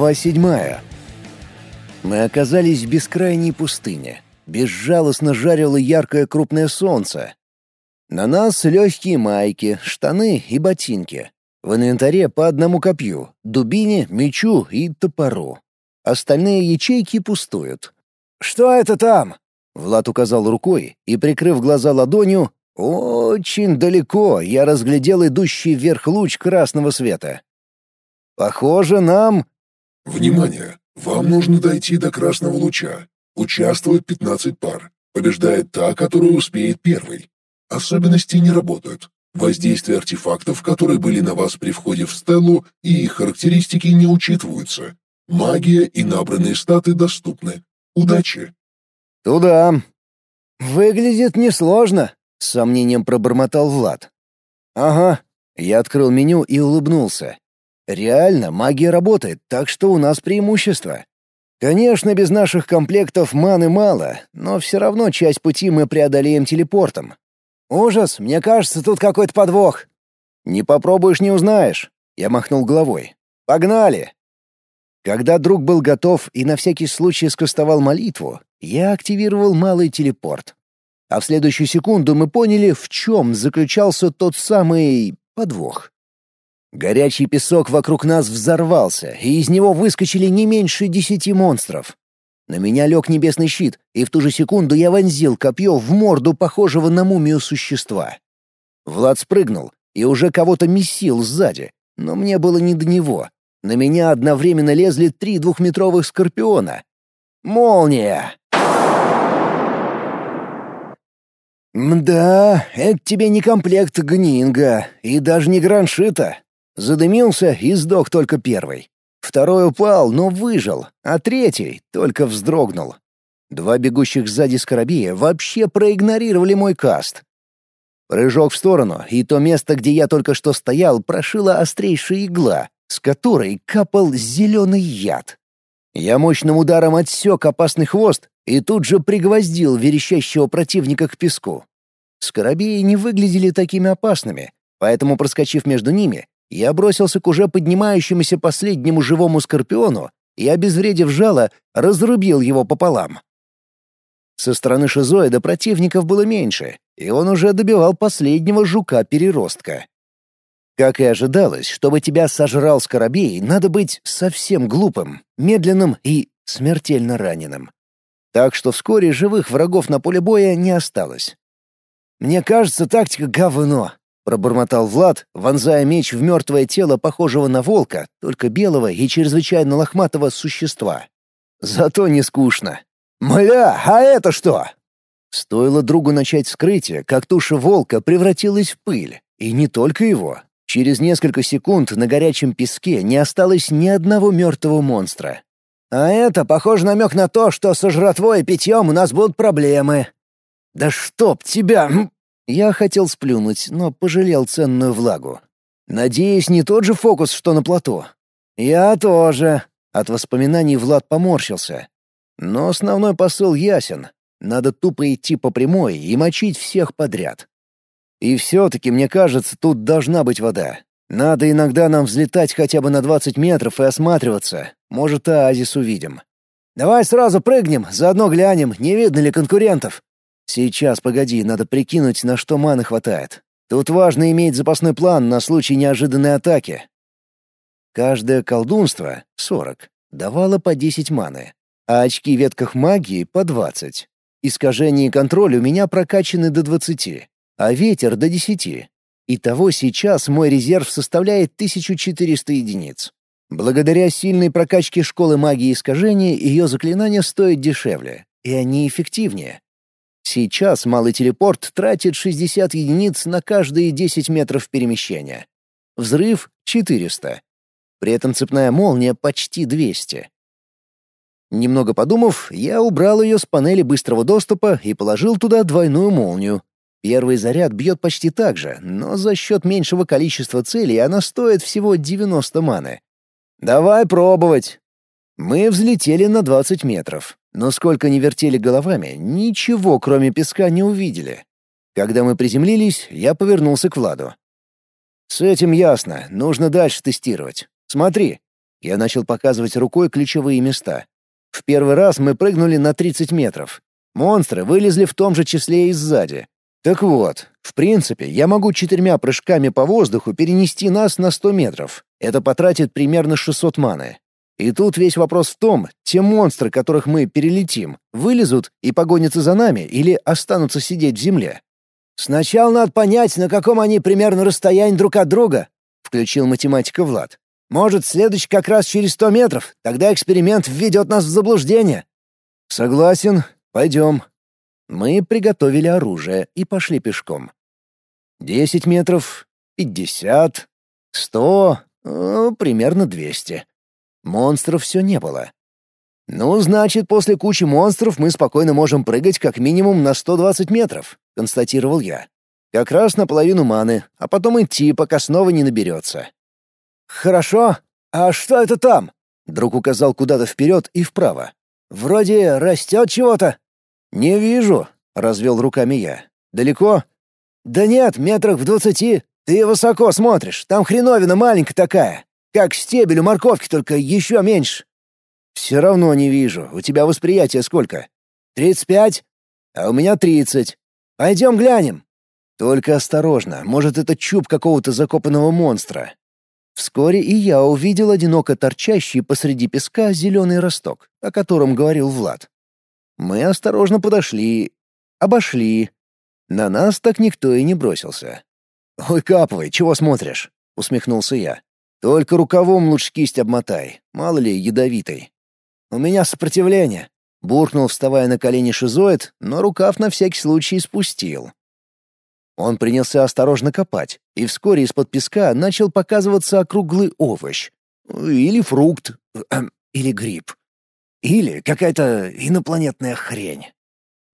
Глава седьмая. Мы оказались в бескрайней пустыне. Безжалостно жарило яркое крупное солнце. На нас легкие майки, штаны и ботинки. В инвентаре по одному копью, дубине, мечу и топору. Остальные ячейки пустуют. «Что это там?» Влад указал рукой и, прикрыв глаза ладонью, очень далеко я разглядел идущий вверх луч красного света. «Похоже, нам Внимание! Вам нужно дойти до красного луча. Участвует 15 пар. Побеждает та, которая успеет первой. Особенности не работают. Воздействие артефактов, которые были на вас при входе в стелу, и их характеристики не учитываются. Магия и набранные статы доступны. Удачи! «Туда». «Выглядит несложно», — с сомнением пробормотал Влад. «Ага». Я открыл меню и улыбнулся. Реально, магия работает, так что у нас преимущество. Конечно, без наших комплектов маны мало, но все равно часть пути мы преодолеем телепортом. Ужас, мне кажется, тут какой-то подвох. Не попробуешь, не узнаешь. Я махнул головой. Погнали. Когда друг был готов и на всякий случай скостовал молитву, я активировал малый телепорт. А в следующую секунду мы поняли, в чем заключался тот самый подвох. Горячий песок вокруг нас взорвался, и из него выскочили не меньше десяти монстров. На меня лег небесный щит, и в ту же секунду я вонзил копье в морду похожего на мумию существа. Влад спрыгнул и уже кого-то месил сзади, но мне было не до него. На меня одновременно лезли три двухметровых скорпиона. Молния! «Мда, это тебе не комплект гнинга и даже не граншита. Задымился и сдох только первый. Второй упал, но выжил, а третий только вздрогнул. Два бегущих сзади скоробея вообще проигнорировали мой каст. Прыжок в сторону, и то место, где я только что стоял, прошила острейшая игла, с которой капал зеленый яд. Я мощным ударом отсек опасный хвост и тут же пригвоздил верещащего противника к песку. Скоробеи не выглядели такими опасными, поэтому, проскочив между ними, я бросился к уже поднимающемуся последнему живому скорпиону и, обезвредив жало, разрубил его пополам. Со стороны шизоида противников было меньше, и он уже добивал последнего жука-переростка. Как и ожидалось, чтобы тебя сожрал скоробей, надо быть совсем глупым, медленным и смертельно раненым. Так что вскоре живых врагов на поле боя не осталось. «Мне кажется, тактика говно», пробормотал Влад, вонзая меч в мертвое тело похожего на волка, только белого и чрезвычайно лохматого существа. Зато не скучно. «Мля, а это что?» Стоило другу начать скрытие, как туша волка превратилась в пыль. И не только его. Через несколько секунд на горячем песке не осталось ни одного мертвого монстра. «А это, похоже, намек на то, что со жратвой и питьем у нас будут проблемы». «Да чтоб тебя!» Я хотел сплюнуть, но пожалел ценную влагу. Надеюсь, не тот же фокус, что на плато. Я тоже. От воспоминаний Влад поморщился. Но основной посыл ясен. Надо тупо идти по прямой и мочить всех подряд. И все-таки, мне кажется, тут должна быть вода. Надо иногда нам взлетать хотя бы на 20 метров и осматриваться. Может, оазис увидим. Давай сразу прыгнем, заодно глянем, не видно ли конкурентов. Сейчас, погоди, надо прикинуть, на что маны хватает. Тут важно иметь запасной план на случай неожиданной атаки. Каждое колдунство, 40, давало по 10 маны, а очки ветках магии — по 20. Искажение и контроль у меня прокачаны до 20, а ветер — до 10. Итого сейчас мой резерв составляет 1400 единиц. Благодаря сильной прокачке школы магии искажения ее заклинания стоят дешевле, и они эффективнее. Сейчас малый телепорт тратит 60 единиц на каждые 10 метров перемещения. Взрыв — 400. При этом цепная молния почти 200. Немного подумав, я убрал ее с панели быстрого доступа и положил туда двойную молнию. Первый заряд бьет почти так же, но за счет меньшего количества целей она стоит всего 90 маны. «Давай пробовать!» Мы взлетели на 20 метров. Но сколько ни вертели головами, ничего, кроме песка, не увидели. Когда мы приземлились, я повернулся к Владу. «С этим ясно, нужно дальше тестировать. Смотри». Я начал показывать рукой ключевые места. В первый раз мы прыгнули на 30 метров. Монстры вылезли в том же числе и сзади. Так вот, в принципе, я могу четырьмя прыжками по воздуху перенести нас на 100 метров. Это потратит примерно 600 маны. И тут весь вопрос в том, те монстры, которых мы перелетим, вылезут и погонятся за нами или останутся сидеть в земле. «Сначала надо понять, на каком они примерно расстоянии друг от друга», — включил математика Влад. «Может, следующий как раз через сто метров, тогда эксперимент введет нас в заблуждение». «Согласен. Пойдем». Мы приготовили оружие и пошли пешком. Десять метров, пятьдесят, сто, э, примерно двести. Монстров все не было. «Ну, значит, после кучи монстров мы спокойно можем прыгать как минимум на 120 метров», — констатировал я. «Как раз наполовину маны, а потом идти, пока снова не наберется». «Хорошо. А что это там?» Друг указал куда-то вперед и вправо. «Вроде растет чего-то». «Не вижу», — развел руками я. «Далеко?» «Да нет, метрах в двадцати. Ты высоко смотришь, там хреновина маленькая такая. Как стебель у морковки, только еще меньше. Все равно не вижу. У тебя восприятие сколько? Тридцать пять? А у меня тридцать. Пойдем глянем. Только осторожно, может, это чуб какого-то закопанного монстра. Вскоре и я увидел одиноко торчащий посреди песка зеленый росток, о котором говорил Влад. Мы осторожно подошли, обошли. На нас так никто и не бросился. «Ой, Каповый, чего смотришь?» — усмехнулся я. Только рукавом лучше кисть обмотай, мало ли ядовитый. У меня сопротивление. Буркнул, вставая на колени шизоид, но рукав на всякий случай спустил. Он принялся осторожно копать, и вскоре из-под песка начал показываться округлый овощ. Или фрукт, или гриб. Или какая-то инопланетная хрень.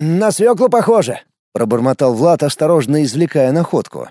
«На свеклу похоже», — пробормотал Влад, осторожно извлекая находку.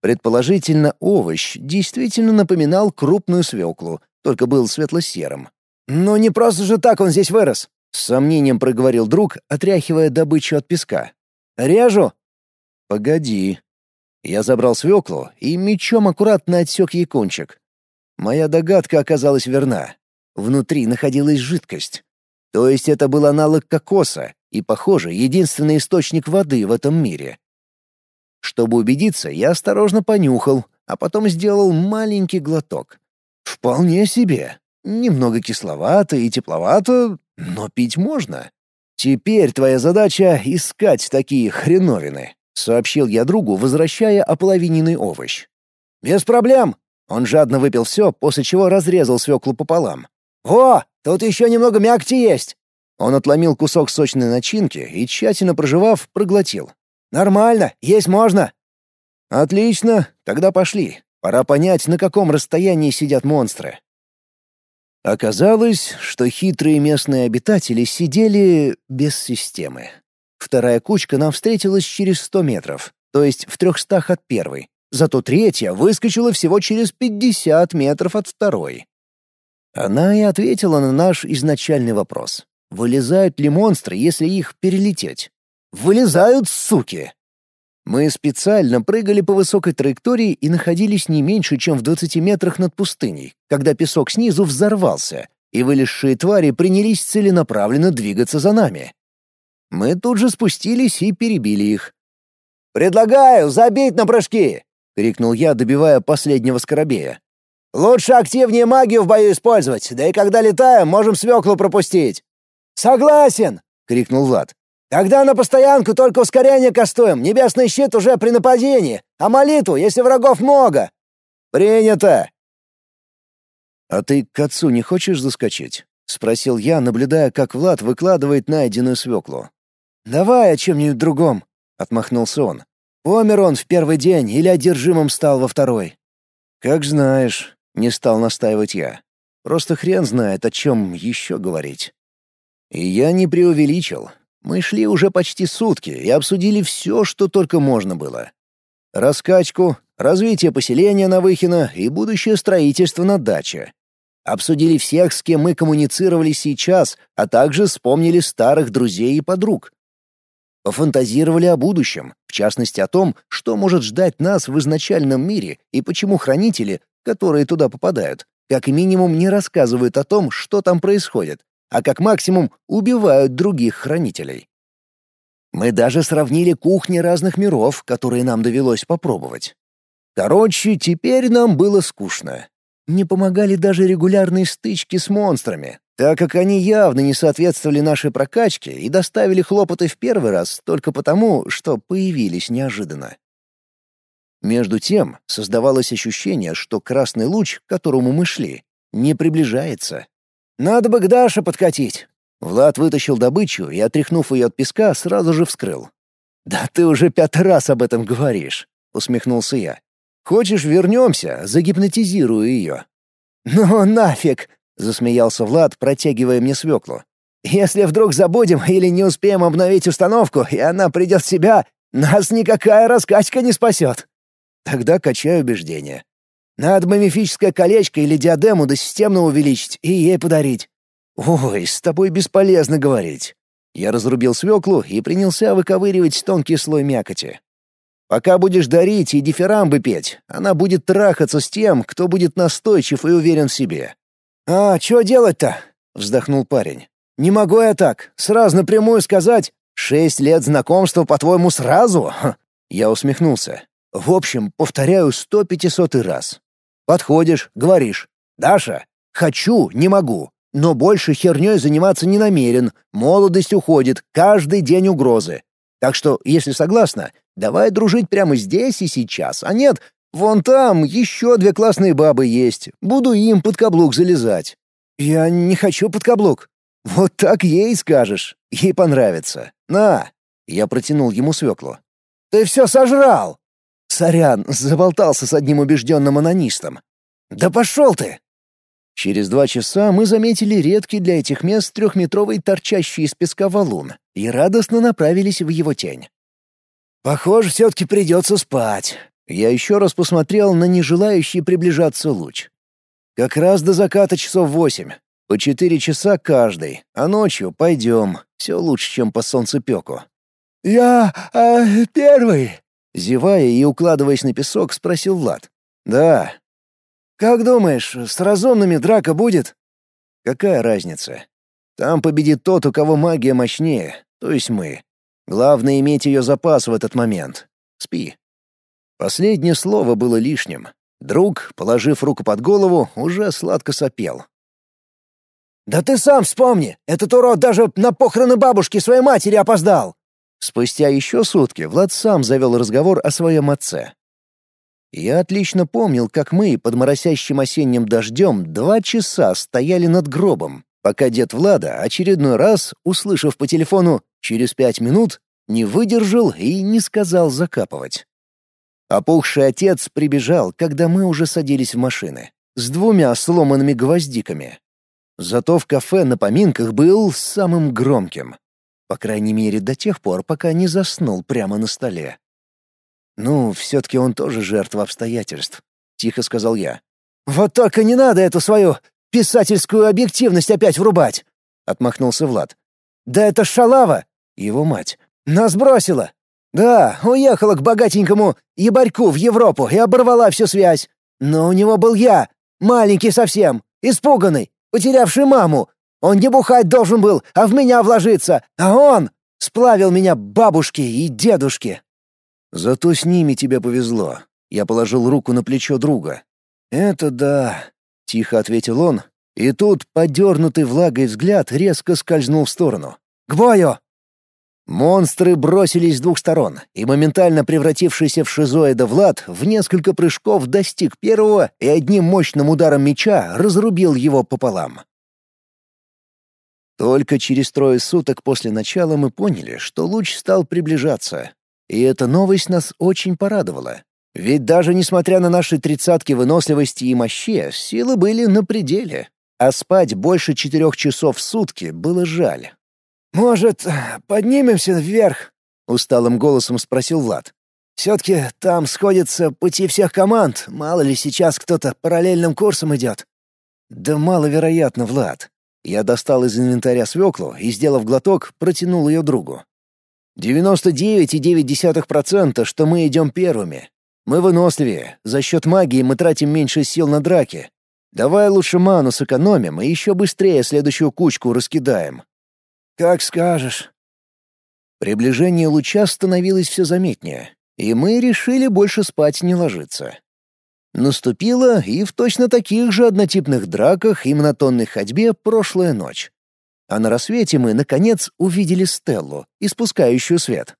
Предположительно, овощ действительно напоминал крупную свеклу, только был светло-серым. «Но не просто же так он здесь вырос!» — с сомнением проговорил друг, отряхивая добычу от песка. «Режу?» «Погоди». Я забрал свеклу и мечом аккуратно отсек ей кончик. Моя догадка оказалась верна. Внутри находилась жидкость. То есть это был аналог кокоса и, похоже, единственный источник воды в этом мире. Чтобы убедиться, я осторожно понюхал, а потом сделал маленький глоток. Вполне себе. Немного кисловато и тепловато, но пить можно. Теперь твоя задача — искать такие хреновины, — сообщил я другу, возвращая ополовиненный овощ. «Без проблем!» Он жадно выпил все, после чего разрезал свеклу пополам. «О, тут еще немного мякти есть!» Он отломил кусок сочной начинки и, тщательно прожевав, проглотил. Нормально, есть можно. Отлично, тогда пошли. Пора понять, на каком расстоянии сидят монстры. Оказалось, что хитрые местные обитатели сидели без системы. Вторая кучка нам встретилась через сто метров, то есть в трехстах от первой. Зато третья выскочила всего через пятьдесят метров от второй. Она и ответила на наш изначальный вопрос. Вылезают ли монстры, если их перелететь? Вылезают, суки! Мы специально прыгали по высокой траектории и находились не меньше, чем в 20 метрах над пустыней, когда песок снизу взорвался, и вылезшие твари принялись целенаправленно двигаться за нами. Мы тут же спустились и перебили их. «Предлагаю забить на прыжки!» — крикнул я, добивая последнего скоробея. «Лучше активнее магию в бою использовать, да и когда летаем, можем свеклу пропустить». «Согласен!» — крикнул Влад. Тогда на постоянку только ускорение кастуем, небесный щит уже при нападении, а молитву, если врагов много. Принято. А ты к отцу не хочешь заскочить? спросил я, наблюдая, как Влад выкладывает найденную свеклу. Давай о чем-нибудь другом, отмахнулся он. Помер он в первый день или одержимым стал во второй? Как знаешь, не стал настаивать я. Просто хрен знает, о чем еще говорить. И я не преувеличил. Мы шли уже почти сутки и обсудили все, что только можно было. Раскачку, развитие поселения на Выхино и будущее строительство на даче. Обсудили всех, с кем мы коммуницировали сейчас, а также вспомнили старых друзей и подруг. Пофантазировали о будущем, в частности о том, что может ждать нас в изначальном мире и почему хранители, которые туда попадают, Как минимум не рассказывают о том, что там происходит, а как максимум убивают других хранителей. Мы даже сравнили кухни разных миров, которые нам довелось попробовать. Короче, теперь нам было скучно. Не помогали даже регулярные стычки с монстрами, так как они явно не соответствовали нашей прокачке и доставили хлопоты в первый раз только потому, что появились неожиданно. Между тем, создавалось ощущение, что красный луч, к которому мы шли, не приближается. «Надо бы к Даше подкатить!» Влад вытащил добычу и, отряхнув ее от песка, сразу же вскрыл. «Да ты уже пятый раз об этом говоришь», — усмехнулся я. «Хочешь, вернемся, загипнотизирую ее». «Ну нафиг!» — засмеялся Влад, протягивая мне свеклу. «Если вдруг забудем или не успеем обновить установку, и она придет в себя, нас никакая раскачка не спасет». Тогда качаю убеждение. Надо бы мифическое колечко или диадему до системно увеличить и ей подарить. Ой, с тобой бесполезно говорить. Я разрубил свеклу и принялся выковыривать тонкий слой мякоти. Пока будешь дарить и дифирамбы петь, она будет трахаться с тем, кто будет настойчив и уверен в себе. «А, что делать-то?» — вздохнул парень. «Не могу я так, сразу напрямую сказать. Шесть лет знакомства, по-твоему, сразу?» Я усмехнулся. В общем, повторяю сто пятисотый раз. Подходишь, говоришь, «Даша, хочу, не могу, но больше херней заниматься не намерен, молодость уходит, каждый день угрозы. Так что, если согласна, давай дружить прямо здесь и сейчас, а нет, вон там еще две классные бабы есть, буду им под каблук залезать». «Я не хочу под каблук». «Вот так ей скажешь, ей понравится. На!» Я протянул ему свеклу. «Ты все сожрал!» Сорян, заболтался с одним убежденным анонистом. «Да пошел ты!» Через два часа мы заметили редкий для этих мест трехметровый торчащий из песка валун и радостно направились в его тень. «Похоже, все-таки придется спать». Я еще раз посмотрел на нежелающий приближаться луч. «Как раз до заката часов восемь. По четыре часа каждый, а ночью пойдем. Все лучше, чем по солнцепеку». «Я э, первый», Зевая и укладываясь на песок, спросил Влад. «Да». «Как думаешь, с разумными драка будет?» «Какая разница? Там победит тот, у кого магия мощнее, то есть мы. Главное — иметь ее запас в этот момент. Спи». Последнее слово было лишним. Друг, положив руку под голову, уже сладко сопел. «Да ты сам вспомни! Этот урод даже на похороны бабушки своей матери опоздал!» Спустя еще сутки Влад сам завел разговор о своем отце. Я отлично помнил, как мы под моросящим осенним дождем два часа стояли над гробом, пока дед Влада очередной раз, услышав по телефону «через пять минут», не выдержал и не сказал закапывать. Опухший отец прибежал, когда мы уже садились в машины, с двумя сломанными гвоздиками. Зато в кафе на поминках был самым громким. По крайней мере, до тех пор, пока не заснул прямо на столе. «Ну, все-таки он тоже жертва обстоятельств», — тихо сказал я. «Вот только не надо эту свою писательскую объективность опять врубать!» — отмахнулся Влад. «Да это шалава!» — его мать. «Нас бросила!» «Да, уехала к богатенькому ебарьку в Европу и оборвала всю связь. Но у него был я, маленький совсем, испуганный, потерявший маму, он не бухать должен был, а в меня вложиться, а он сплавил меня бабушке и дедушке. Зато с ними тебе повезло. Я положил руку на плечо друга. Это да, тихо ответил он, и тут подернутый влагой взгляд резко скользнул в сторону. К бою! Монстры бросились с двух сторон, и моментально превратившийся в шизоида Влад в несколько прыжков достиг первого и одним мощным ударом меча разрубил его пополам. Только через трое суток после начала мы поняли, что луч стал приближаться. И эта новость нас очень порадовала. Ведь даже несмотря на наши тридцатки выносливости и мощи, силы были на пределе. А спать больше четырех часов в сутки было жаль. «Может, поднимемся вверх?» — усталым голосом спросил Влад. «Все-таки там сходятся пути всех команд, мало ли сейчас кто-то параллельным курсом идет». «Да маловероятно, Влад. Я достал из инвентаря свеклу и, сделав глоток, протянул ее другу. «99,9%, что мы идем первыми. Мы выносливее, за счет магии мы тратим меньше сил на драки. Давай лучше ману сэкономим и еще быстрее следующую кучку раскидаем». «Как скажешь». Приближение луча становилось все заметнее, и мы решили больше спать не ложиться. Наступила и в точно таких же однотипных драках и монотонной ходьбе прошлая ночь. А на рассвете мы, наконец, увидели Стеллу, испускающую свет.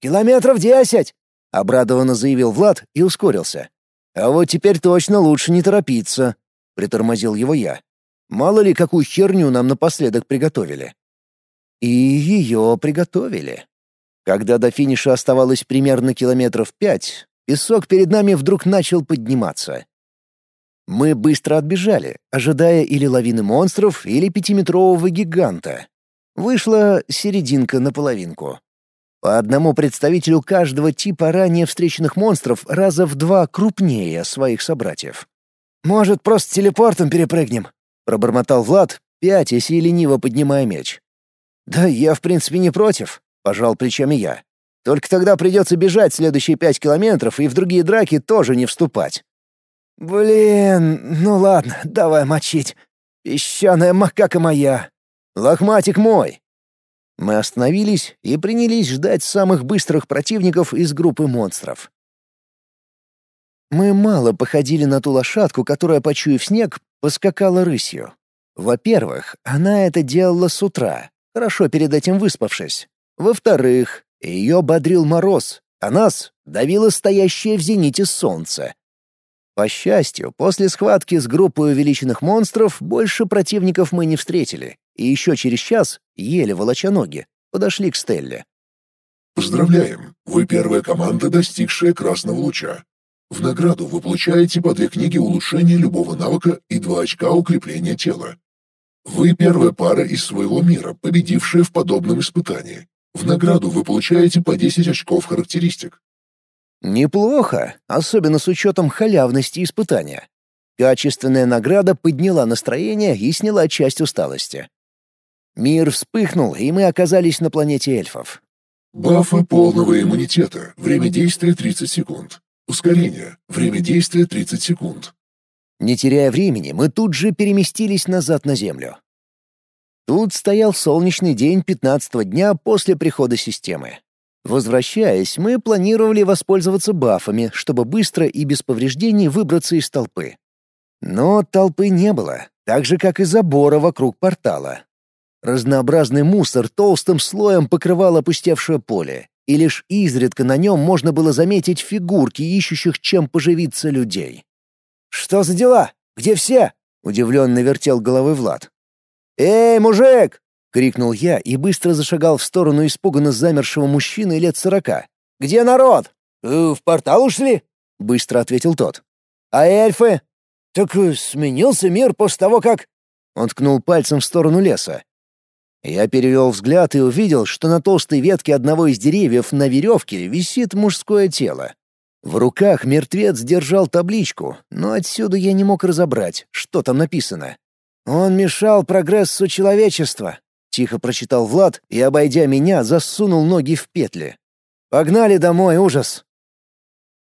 «Километров десять!» — обрадованно заявил Влад и ускорился. «А вот теперь точно лучше не торопиться», — притормозил его я. «Мало ли, какую херню нам напоследок приготовили». И ее приготовили. Когда до финиша оставалось примерно километров пять, песок перед нами вдруг начал подниматься. Мы быстро отбежали, ожидая или лавины монстров, или пятиметрового гиганта. Вышла серединка на половинку. По одному представителю каждого типа ранее встреченных монстров раза в два крупнее своих собратьев. «Может, просто телепортом перепрыгнем?» — пробормотал Влад, пятясь и лениво поднимая меч. «Да я, в принципе, не против», — пожал плечами я. «Только тогда придется бежать следующие пять километров и в другие драки тоже не вступать». «Блин, ну ладно, давай мочить. Песчаная макака моя. Лохматик мой». Мы остановились и принялись ждать самых быстрых противников из группы монстров. Мы мало походили на ту лошадку, которая, почуяв снег, поскакала рысью. Во-первых, она это делала с утра, хорошо перед этим выспавшись. Во-вторых, ее бодрил мороз, а нас давило стоящее в зените солнце. По счастью, после схватки с группой увеличенных монстров больше противников мы не встретили, и еще через час, еле волоча ноги, подошли к Стелле. «Поздравляем! Вы первая команда, достигшая красного луча. В награду вы получаете по две книги улучшения любого навыка и два очка укрепления тела. Вы первая пара из своего мира, победившая в подобном испытании. В награду вы получаете по 10 очков характеристик. Неплохо, особенно с учетом халявности испытания. Качественная награда подняла настроение и сняла часть усталости. Мир вспыхнул, и мы оказались на планете эльфов. Бафы полного иммунитета. Время действия 30 секунд. Ускорение. Время действия 30 секунд. Не теряя времени, мы тут же переместились назад на Землю. Тут стоял солнечный день 15 дня после прихода системы. Возвращаясь, мы планировали воспользоваться бафами, чтобы быстро и без повреждений выбраться из толпы. Но толпы не было, так же, как и забора вокруг портала. Разнообразный мусор толстым слоем покрывал опустевшее поле, и лишь изредка на нем можно было заметить фигурки ищущих чем поживиться людей. «Что за дела? Где все?» — удивленно вертел головой Влад. «Эй, мужик!» — крикнул я и быстро зашагал в сторону испуганно замершего мужчины лет сорока. «Где народ?» «Э, «В портал ушли?» — быстро ответил тот. «А эльфы?» «Так э, сменился мир после того, как...» Он ткнул пальцем в сторону леса. Я перевел взгляд и увидел, что на толстой ветке одного из деревьев на веревке висит мужское тело. В руках мертвец держал табличку, но отсюда я не мог разобрать, что там написано. «Он мешал прогрессу человечества», — тихо прочитал Влад и, обойдя меня, засунул ноги в петли. «Погнали домой, ужас!»